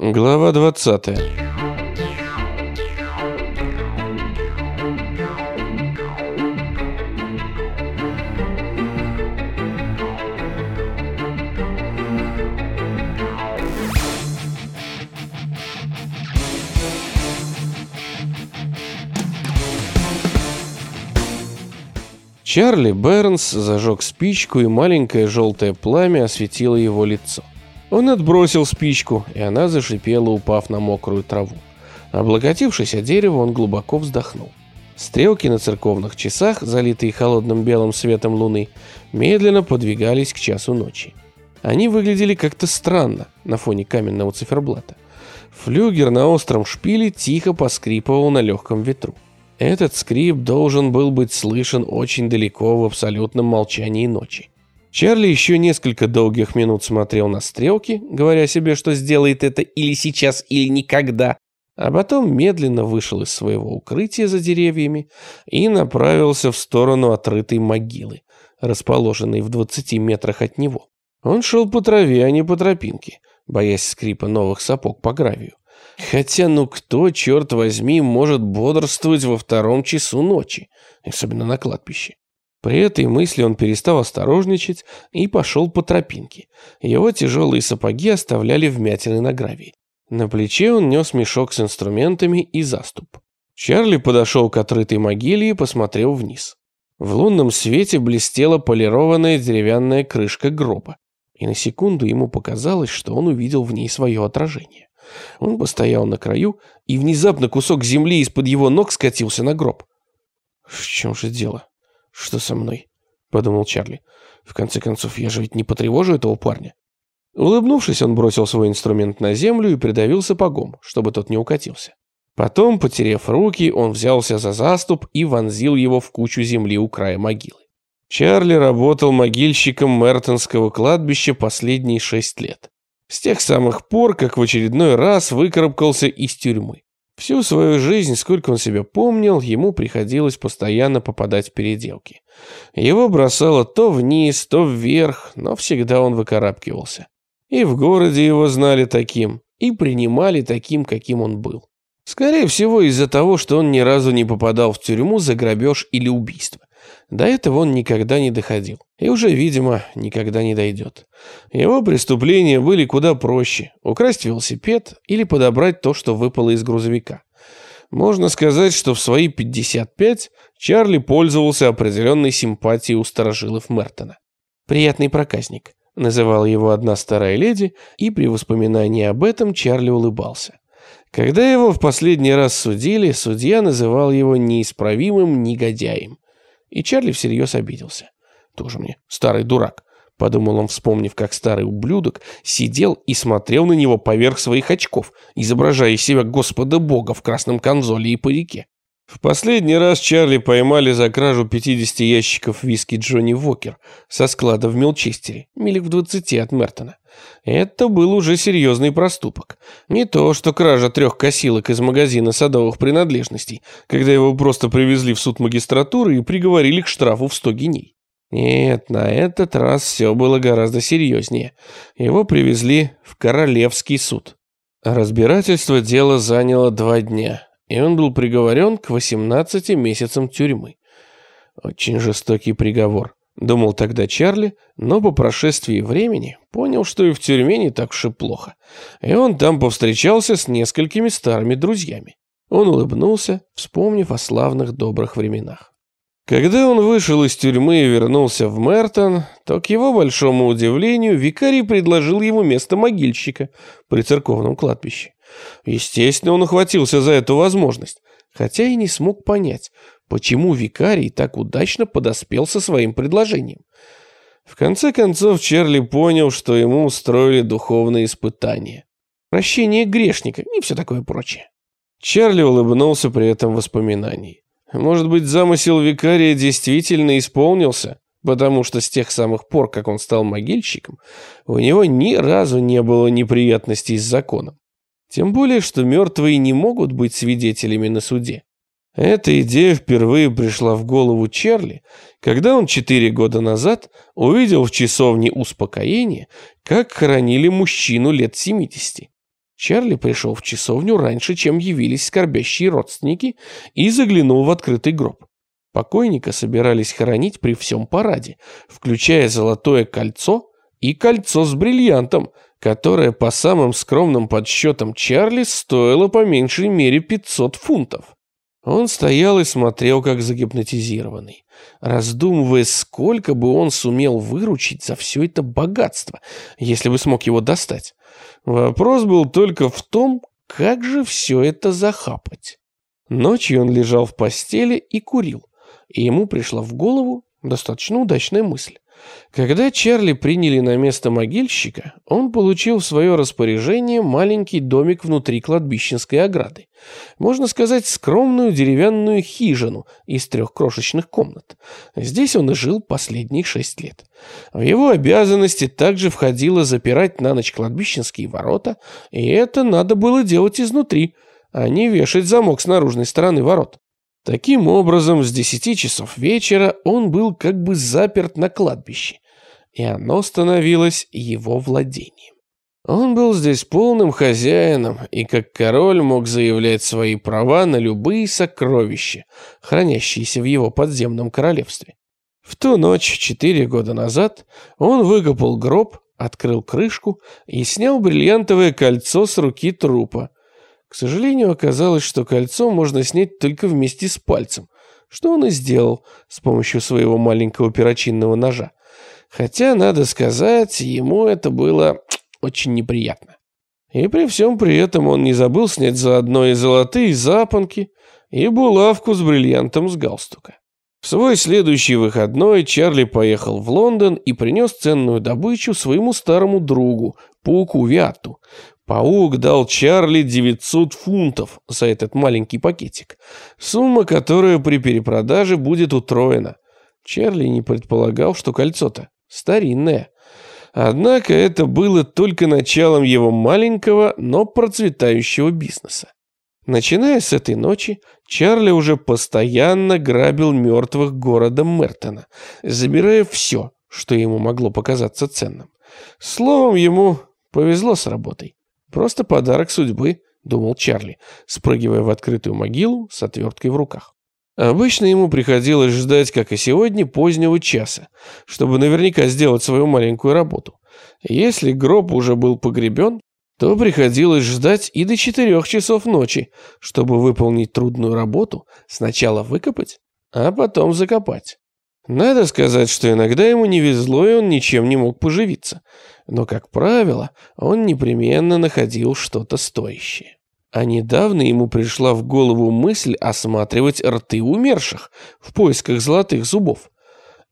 Глава 20. Чарли Бернс зажег спичку, и маленькое желтое пламя осветило его лицо. Он отбросил спичку, и она зашипела, упав на мокрую траву. Облокотившись о дерево, он глубоко вздохнул. Стрелки на церковных часах, залитые холодным белым светом луны, медленно подвигались к часу ночи. Они выглядели как-то странно на фоне каменного циферблата. Флюгер на остром шпиле тихо поскрипывал на легком ветру. Этот скрип должен был быть слышен очень далеко в абсолютном молчании ночи. Чарли еще несколько долгих минут смотрел на стрелки, говоря себе, что сделает это или сейчас, или никогда, а потом медленно вышел из своего укрытия за деревьями и направился в сторону отрытой могилы, расположенной в 20 метрах от него. Он шел по траве, а не по тропинке, боясь скрипа новых сапог по гравию. Хотя ну кто, черт возьми, может бодрствовать во втором часу ночи, особенно на кладбище? При этой мысли он перестал осторожничать и пошел по тропинке. Его тяжелые сапоги оставляли вмятины на гравии. На плече он нес мешок с инструментами и заступ. Чарли подошел к отрытой могиле и посмотрел вниз. В лунном свете блестела полированная деревянная крышка гроба, и на секунду ему показалось, что он увидел в ней свое отражение. Он постоял на краю, и внезапно кусок земли из-под его ног скатился на гроб. В чем же дело? «Что со мной?» — подумал Чарли. «В конце концов, я же ведь не потревожу этого парня». Улыбнувшись, он бросил свой инструмент на землю и придавил сапогом, чтобы тот не укатился. Потом, потеряв руки, он взялся за заступ и вонзил его в кучу земли у края могилы. Чарли работал могильщиком Мертонского кладбища последние шесть лет. С тех самых пор, как в очередной раз выкарабкался из тюрьмы. Всю свою жизнь, сколько он себя помнил, ему приходилось постоянно попадать в переделки. Его бросало то вниз, то вверх, но всегда он выкарабкивался. И в городе его знали таким, и принимали таким, каким он был. Скорее всего, из-за того, что он ни разу не попадал в тюрьму за грабеж или убийство. До этого он никогда не доходил. И уже, видимо, никогда не дойдет. Его преступления были куда проще. Украсть велосипед или подобрать то, что выпало из грузовика. Можно сказать, что в свои 55 Чарли пользовался определенной симпатией у сторожилов Мертона. «Приятный проказник», — называла его одна старая леди, и при воспоминании об этом Чарли улыбался. Когда его в последний раз судили, судья называл его неисправимым негодяем. И Чарли всерьез обиделся. Тоже мне старый дурак. Подумал он, вспомнив, как старый ублюдок сидел и смотрел на него поверх своих очков, изображая из себя Господа Бога в красном конзоле и парике. В последний раз Чарли поймали за кражу 50 ящиков виски Джонни Вокер со склада в Милчестере, милях в 20 от Мертона. Это был уже серьезный проступок. Не то, что кража трех косилок из магазина садовых принадлежностей, когда его просто привезли в суд магистратуры и приговорили к штрафу в 100 геней. Нет, на этот раз все было гораздо серьезнее. Его привезли в Королевский суд. Разбирательство дела заняло два дня, и он был приговорен к 18 месяцам тюрьмы. Очень жестокий приговор. Думал тогда Чарли, но по прошествии времени понял, что и в тюрьме не так уж и плохо. И он там повстречался с несколькими старыми друзьями. Он улыбнулся, вспомнив о славных добрых временах. Когда он вышел из тюрьмы и вернулся в Мертон, то, к его большому удивлению, викарий предложил ему место могильщика при церковном кладбище. Естественно, он ухватился за эту возможность, хотя и не смог понять, почему викарий так удачно подоспел со своим предложением. В конце концов, Чарли понял, что ему устроили духовное испытание. Прощение грешника и все такое прочее. Чарли улыбнулся при этом воспоминании. Может быть, замысел викария действительно исполнился, потому что с тех самых пор, как он стал могильщиком, у него ни разу не было неприятностей с законом. Тем более, что мертвые не могут быть свидетелями на суде. Эта идея впервые пришла в голову Чарли, когда он четыре года назад увидел в часовне успокоения, как хоронили мужчину лет 70. Чарли пришел в часовню раньше, чем явились скорбящие родственники, и заглянул в открытый гроб. Покойника собирались хоронить при всем параде, включая золотое кольцо и кольцо с бриллиантом, которое по самым скромным подсчетам Чарли стоило по меньшей мере 500 фунтов. Он стоял и смотрел, как загипнотизированный, раздумывая, сколько бы он сумел выручить за все это богатство, если бы смог его достать. Вопрос был только в том, как же все это захапать. Ночью он лежал в постели и курил, и ему пришла в голову достаточно удачная мысль. Когда Чарли приняли на место могильщика, он получил в свое распоряжение маленький домик внутри кладбищенской ограды. Можно сказать, скромную деревянную хижину из трех крошечных комнат. Здесь он и жил последние шесть лет. В его обязанности также входило запирать на ночь кладбищенские ворота, и это надо было делать изнутри, а не вешать замок с наружной стороны ворот. Таким образом, с десяти часов вечера он был как бы заперт на кладбище, и оно становилось его владением. Он был здесь полным хозяином и как король мог заявлять свои права на любые сокровища, хранящиеся в его подземном королевстве. В ту ночь, четыре года назад, он выкопал гроб, открыл крышку и снял бриллиантовое кольцо с руки трупа, к сожалению, оказалось, что кольцо можно снять только вместе с пальцем, что он и сделал с помощью своего маленького перочинного ножа. Хотя, надо сказать, ему это было очень неприятно. И при всем при этом он не забыл снять заодно и золотые запонки, и булавку с бриллиантом с галстука. В свой следующий выходной Чарли поехал в Лондон и принес ценную добычу своему старому другу, пауку Виату, Паук дал Чарли 900 фунтов за этот маленький пакетик. Сумма, которая при перепродаже будет утроена. Чарли не предполагал, что кольцо-то старинное. Однако это было только началом его маленького, но процветающего бизнеса. Начиная с этой ночи, Чарли уже постоянно грабил мертвых города Мертона, забирая все, что ему могло показаться ценным. Словом, ему повезло с работой. Просто подарок судьбы, думал Чарли, спрыгивая в открытую могилу с отверткой в руках. Обычно ему приходилось ждать, как и сегодня, позднего часа, чтобы наверняка сделать свою маленькую работу. Если гроб уже был погребен, то приходилось ждать и до четырех часов ночи, чтобы выполнить трудную работу, сначала выкопать, а потом закопать. Надо сказать, что иногда ему не везло, и он ничем не мог поживиться. Но, как правило, он непременно находил что-то стоящее. А недавно ему пришла в голову мысль осматривать рты умерших в поисках золотых зубов.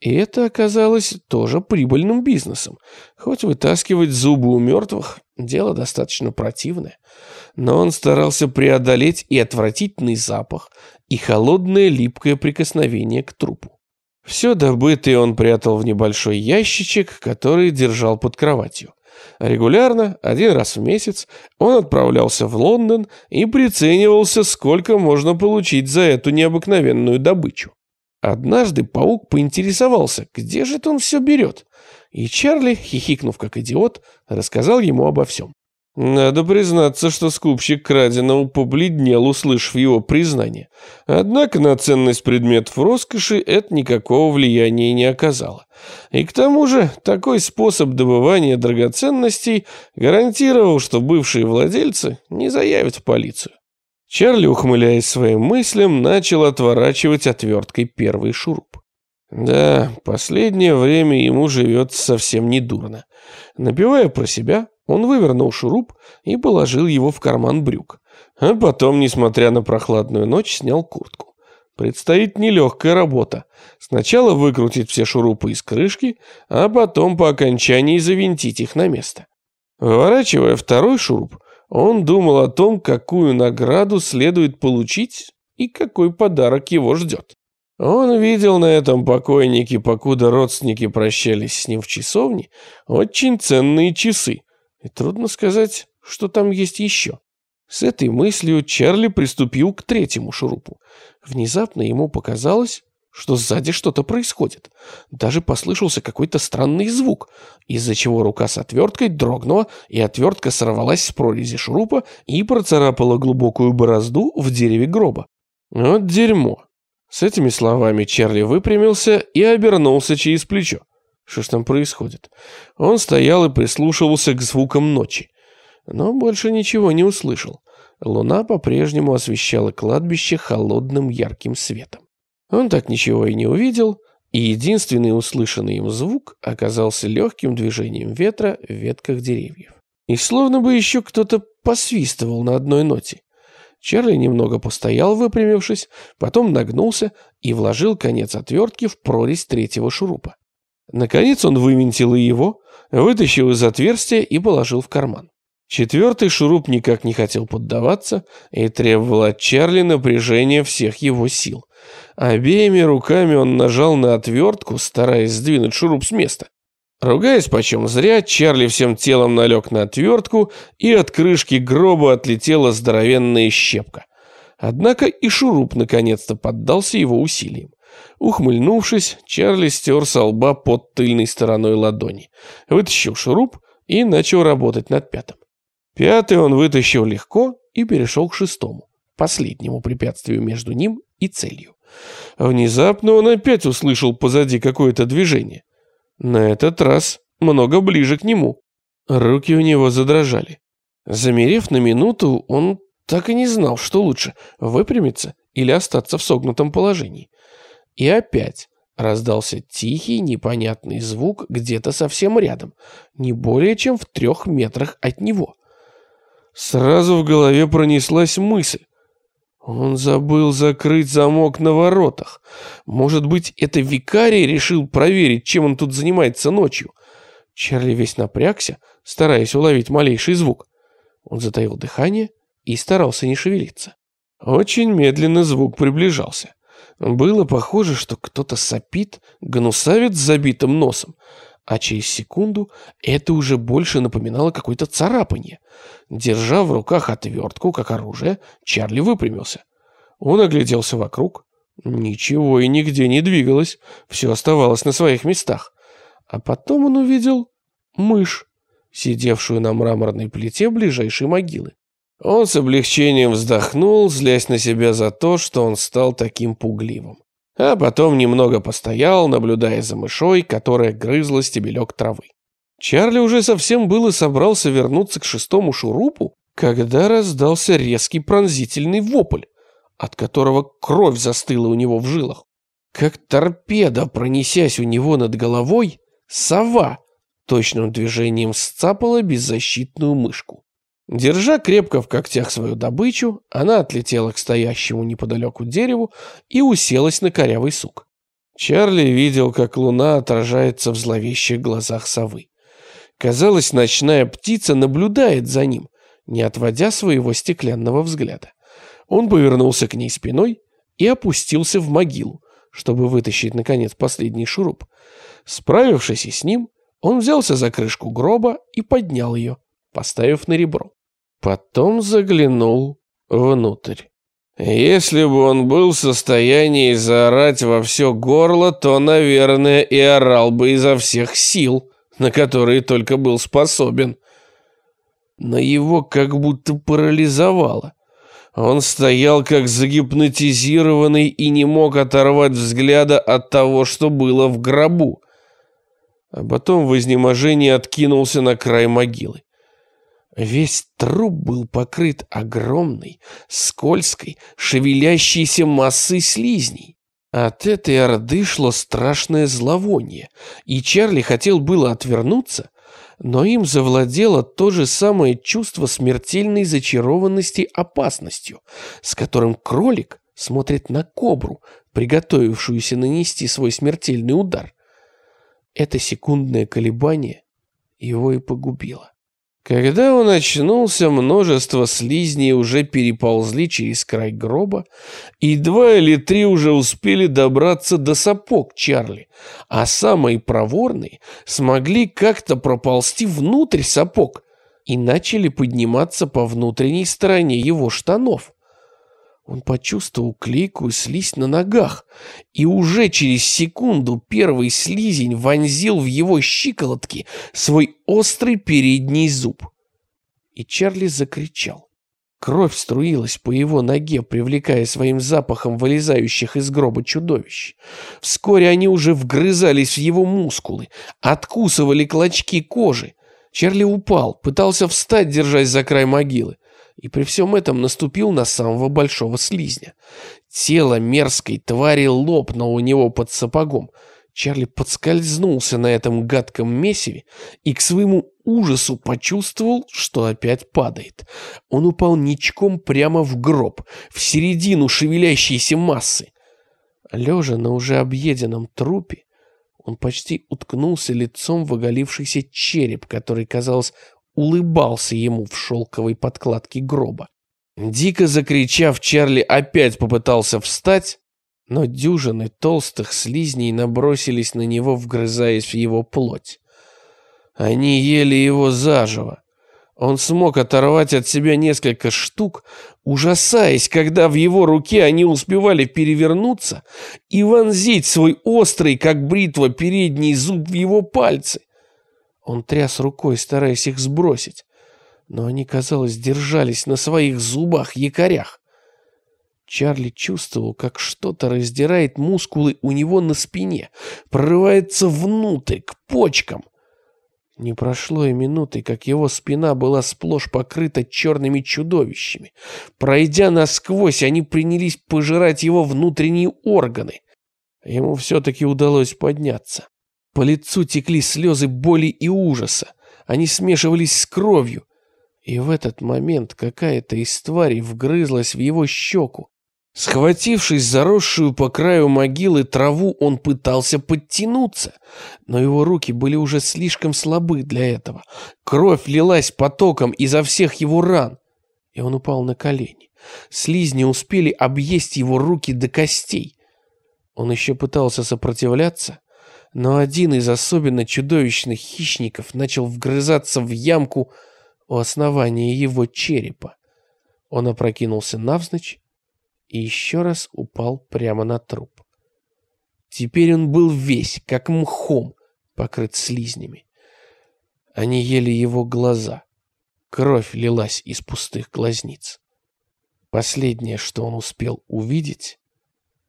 И это оказалось тоже прибыльным бизнесом. Хоть вытаскивать зубы у мертвых – дело достаточно противное. Но он старался преодолеть и отвратительный запах, и холодное липкое прикосновение к трупу. Все добытое он прятал в небольшой ящичек, который держал под кроватью. Регулярно, один раз в месяц, он отправлялся в Лондон и приценивался, сколько можно получить за эту необыкновенную добычу. Однажды паук поинтересовался, где же он все берет, и Чарли, хихикнув как идиот, рассказал ему обо всем. Надо признаться, что скупщик краденого побледнел, услышав его признание. Однако на ценность предметов роскоши это никакого влияния не оказало. И к тому же такой способ добывания драгоценностей гарантировал, что бывшие владельцы не заявят в полицию. Чарли, ухмыляясь своим мыслям, начал отворачивать отверткой первый шуруп. Да, последнее время ему живется совсем недурно. Напивая про себя, он вывернул шуруп и положил его в карман брюк. А потом, несмотря на прохладную ночь, снял куртку. Предстоит нелегкая работа. Сначала выкрутить все шурупы из крышки, а потом по окончании завинтить их на место. Выворачивая второй шуруп, он думал о том, какую награду следует получить и какой подарок его ждет. Он видел на этом покойнике, покуда родственники прощались с ним в часовне, очень ценные часы, и трудно сказать, что там есть еще. С этой мыслью Чарли приступил к третьему шурупу. Внезапно ему показалось, что сзади что-то происходит. Даже послышался какой-то странный звук, из-за чего рука с отверткой дрогнула, и отвертка сорвалась с прорези шурупа и процарапала глубокую борозду в дереве гроба. Вот дерьмо. С этими словами Чарли выпрямился и обернулся через плечо. Что ж там происходит? Он стоял и прислушивался к звукам ночи, но больше ничего не услышал. Луна по-прежнему освещала кладбище холодным ярким светом. Он так ничего и не увидел, и единственный услышанный им звук оказался легким движением ветра в ветках деревьев. И словно бы еще кто-то посвистывал на одной ноте. Чарли немного постоял, выпрямившись, потом нагнулся и вложил конец отвертки в прорезь третьего шурупа. Наконец он вывинтил и его, вытащил из отверстия и положил в карман. Четвертый шуруп никак не хотел поддаваться и требовал от Чарли напряжения всех его сил. Обеими руками он нажал на отвертку, стараясь сдвинуть шуруп с места. Ругаясь почем зря, Чарли всем телом налег на отвертку, и от крышки гроба отлетела здоровенная щепка. Однако и шуруп наконец-то поддался его усилиям. Ухмыльнувшись, Чарли стер со лба под тыльной стороной ладони, вытащил шуруп и начал работать над пятым. Пятый он вытащил легко и перешел к шестому, последнему препятствию между ним и целью. Внезапно он опять услышал позади какое-то движение. На этот раз много ближе к нему. Руки у него задрожали. Замерев на минуту, он так и не знал, что лучше – выпрямиться или остаться в согнутом положении. И опять раздался тихий, непонятный звук где-то совсем рядом, не более чем в трех метрах от него. Сразу в голове пронеслась мысль. Он забыл закрыть замок на воротах. Может быть, это викарий решил проверить, чем он тут занимается ночью. Чарли весь напрягся, стараясь уловить малейший звук. Он затаил дыхание и старался не шевелиться. Очень медленно звук приближался. Было похоже, что кто-то сопит, гнусавит с забитым носом, а через секунду это уже больше напоминало какое-то царапание. Держа в руках отвертку, как оружие, Чарли выпрямился. Он огляделся вокруг. Ничего и нигде не двигалось, все оставалось на своих местах. А потом он увидел мышь, сидевшую на мраморной плите ближайшей могилы. Он с облегчением вздохнул, злясь на себя за то, что он стал таким пугливым а потом немного постоял, наблюдая за мышой, которая грызла стебелек травы. Чарли уже совсем было собрался вернуться к шестому шурупу, когда раздался резкий пронзительный вопль, от которого кровь застыла у него в жилах. Как торпеда, пронесясь у него над головой, сова точным движением сцапала беззащитную мышку. Держа крепко в когтях свою добычу, она отлетела к стоящему неподалеку дереву и уселась на корявый сук. Чарли видел, как луна отражается в зловещих глазах совы. Казалось, ночная птица наблюдает за ним, не отводя своего стеклянного взгляда. Он повернулся к ней спиной и опустился в могилу, чтобы вытащить, наконец, последний шуруп. Справившись с ним, он взялся за крышку гроба и поднял ее, поставив на ребро. Потом заглянул внутрь. Если бы он был в состоянии заорать во все горло, то, наверное, и орал бы изо всех сил, на которые только был способен. Но его как будто парализовало. Он стоял как загипнотизированный и не мог оторвать взгляда от того, что было в гробу. А потом в изнеможении откинулся на край могилы. Весь труп был покрыт огромной, скользкой, шевелящейся массой слизней. От этой орды шло страшное зловоние, и Чарли хотел было отвернуться, но им завладело то же самое чувство смертельной зачарованности опасностью, с которым кролик смотрит на кобру, приготовившуюся нанести свой смертельный удар. Это секундное колебание его и погубило. Когда он очнулся, множество слизней уже переползли через край гроба, и два или три уже успели добраться до сапог Чарли, а самые проворные смогли как-то проползти внутрь сапог и начали подниматься по внутренней стороне его штанов. Он почувствовал клейкую слизь на ногах, и уже через секунду первый слизень вонзил в его щиколотки свой острый передний зуб. И Чарли закричал. Кровь струилась по его ноге, привлекая своим запахом вылезающих из гроба чудовищ. Вскоре они уже вгрызались в его мускулы, откусывали клочки кожи. Чарли упал, пытался встать, держась за край могилы и при всем этом наступил на самого большого слизня. Тело мерзкой твари лопнуло у него под сапогом. Чарли подскользнулся на этом гадком месиве и к своему ужасу почувствовал, что опять падает. Он упал ничком прямо в гроб, в середину шевелящейся массы. Лежа на уже объеденном трупе, он почти уткнулся лицом в оголившийся череп, который, казалось, улыбался ему в шелковой подкладке гроба. Дико закричав, Чарли опять попытался встать, но дюжины толстых слизней набросились на него, вгрызаясь в его плоть. Они ели его заживо. Он смог оторвать от себя несколько штук, ужасаясь, когда в его руке они успевали перевернуться и вонзить свой острый, как бритва, передний зуб в его пальцы. Он тряс рукой, стараясь их сбросить, но они, казалось, держались на своих зубах-якорях. Чарли чувствовал, как что-то раздирает мускулы у него на спине, прорывается внутрь, к почкам. Не прошло и минуты, как его спина была сплошь покрыта черными чудовищами. Пройдя насквозь, они принялись пожирать его внутренние органы. Ему все-таки удалось подняться. По лицу текли слезы боли и ужаса. Они смешивались с кровью. И в этот момент какая-то из тварей вгрызлась в его щеку. Схватившись заросшую по краю могилы траву, он пытался подтянуться, но его руки были уже слишком слабы для этого. Кровь лилась потоком изо всех его ран, и он упал на колени. Слизни успели объесть его руки до костей. Он еще пытался сопротивляться, но один из особенно чудовищных хищников начал вгрызаться в ямку у основания его черепа. Он опрокинулся навзничь и еще раз упал прямо на труп. Теперь он был весь, как мхом, покрыт слизнями. Они ели его глаза. Кровь лилась из пустых глазниц. Последнее, что он успел увидеть,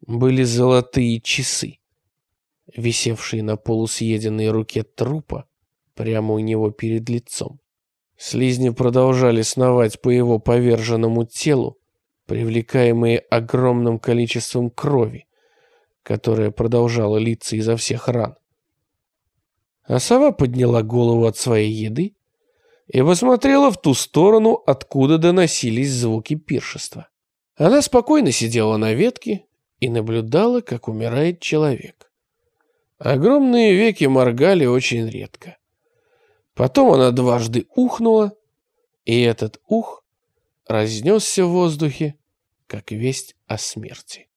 были золотые часы, висевшие на полусъеденной руке трупа прямо у него перед лицом. Слизни продолжали сновать по его поверженному телу, привлекаемые огромным количеством крови, которая продолжала литься изо всех ран. А сова подняла голову от своей еды и посмотрела в ту сторону, откуда доносились звуки пиршества. Она спокойно сидела на ветке и наблюдала, как умирает человек. Огромные веки моргали очень редко. Потом она дважды ухнула, и этот ух разнесся в воздухе, как весть о смерти.